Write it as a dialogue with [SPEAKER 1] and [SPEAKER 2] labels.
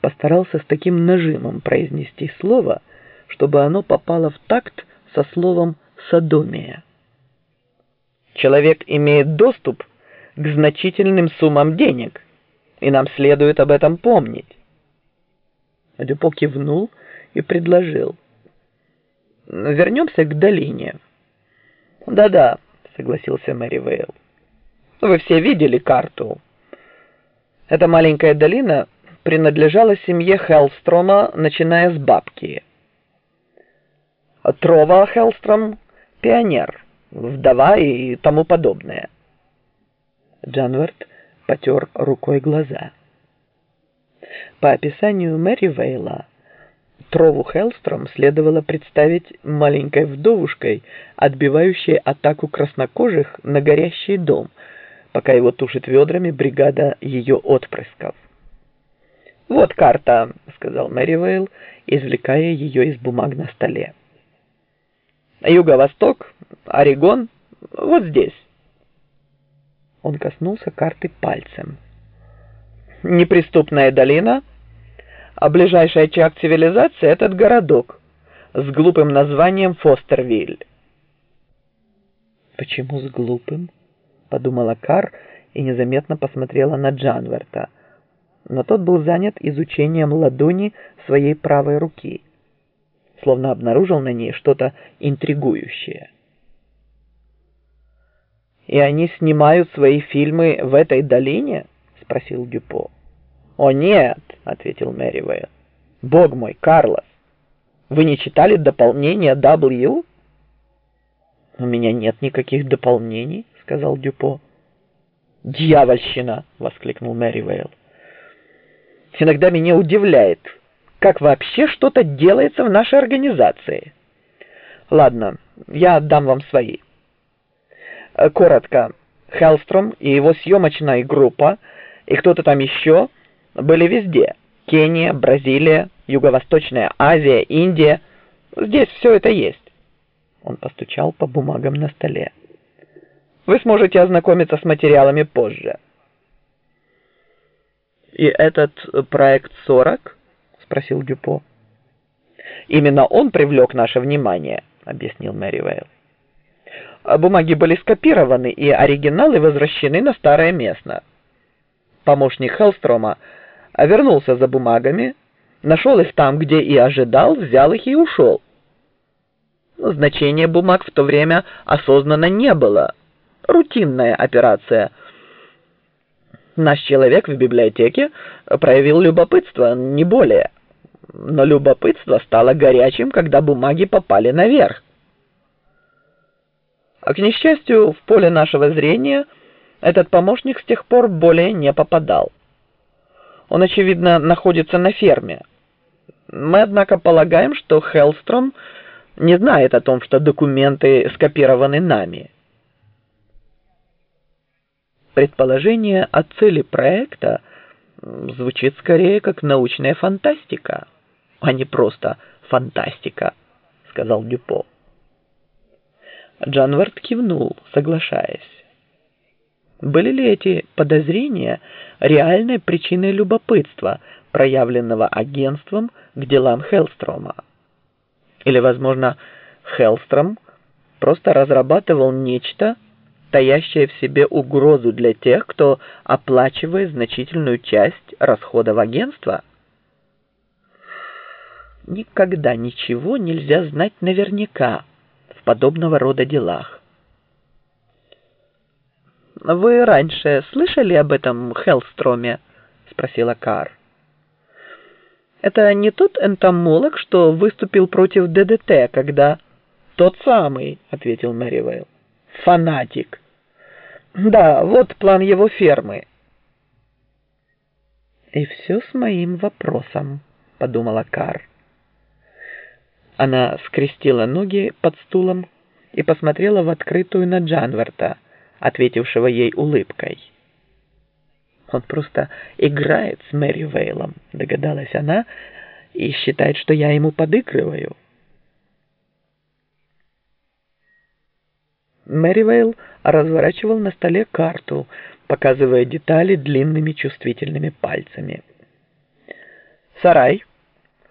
[SPEAKER 1] постарался с таким нажимом произнести слово, чтобы оно попало в такт со словом «садомия». Человек имеет доступ к значительным суммам денег, и нам следует об этом помнить. Дюпо кивнул и предложил. Вернемся к долине. Да-да, согласился Мэри Вейл. Вы все видели карту. Эта маленькая долина принадлежала семье Хеллстрома, начиная с бабки. Трова Хеллстром – пионер, вдова и тому подобное. Джанвард потер рукой глаза. По описанию Мэри Вейла, Трову Хеллстром следовало представить маленькой вдовушкой, отбивающей атаку краснокожих на горящий дом, пока его тушит ведрами бригада ее отпрысков. «Вот карта», — сказал Мэривейл, извлекая ее из бумаг на столе. «Юго-восток, Орегон, вот здесь». Он коснулся карты пальцем. «Неприступная долина, а ближайший очаг цивилизации — этот городок с глупым названием Фостервиль». «Почему с глупым?» — подумала Кар и незаметно посмотрела на Джанверта — но тот был занят изучением ладони своей правой руки, словно обнаружил на ней что-то интригующее. «И они снимают свои фильмы в этой долине?» — спросил Дюпо. «О нет!» — ответил Мэривейл. «Бог мой, Карлос, вы не читали дополнение W?» «У меня нет никаких дополнений», — сказал Дюпо. «Дьявольщина!» — воскликнул Мэривейл. Иногда меня удивляет, как вообще что-то делается в нашей организации. Ладно, я отдам вам свои. Э, коротко, Хеллстром и его съемочная группа и кто-то там еще были везде. Кения, Бразилия, Юго-Восточная Азия, Индия. Здесь все это есть. Он постучал по бумагам на столе. Вы сможете ознакомиться с материалами позже. «И этот проект 40?» — спросил Дюпо. «Именно он привлек наше внимание», — объяснил Мэривейл. «Бумаги были скопированы, и оригиналы возвращены на старое место. Помощник Хеллстрома вернулся за бумагами, нашел их там, где и ожидал, взял их и ушел. Значения бумаг в то время осознанно не было. Рутинная операция — Наш человек в библиотеке проявил любопытство, не более. Но любопытство стало горячим, когда бумаги попали наверх. А к несчастью, в поле нашего зрения этот помощник с тех пор более не попадал. Он, очевидно, находится на ферме. Мы, однако, полагаем, что Хеллстром не знает о том, что документы скопированы нами. Предположение о цели проекта звучит скорее как научная фантастика, а не просто фантастика, сказал Дюпо. Джанвард кивнул, соглашаясь. Были ли эти подозрения реальной причиной любопытства, проявленного агентством к делам Хеллстрома? Или, возможно, Хеллстром просто разрабатывал нечто, таящая в себе угрозу для тех, кто оплачивает значительную часть расходов агентства? Никогда ничего нельзя знать наверняка в подобного рода делах. «Вы раньше слышали об этом Хеллстроме?» — спросила Кар. «Это не тот энтомолог, что выступил против ДДТ, когда...» «Тот самый», — ответил Мэривейл фанатик. Да, вот план его фермы. И все с моим вопросом, подумала Кар. Она скрестила ноги под стулом и посмотрела в открытую на Джанварта, ответившего ей улыбкой. Он просто играет с Мэри Вейлом, догадалась она, и считает, что я ему подыгрываю. Мэривейл разворачивал на столе карту, показывая детали длинными чувствительными пальцами. Сарай.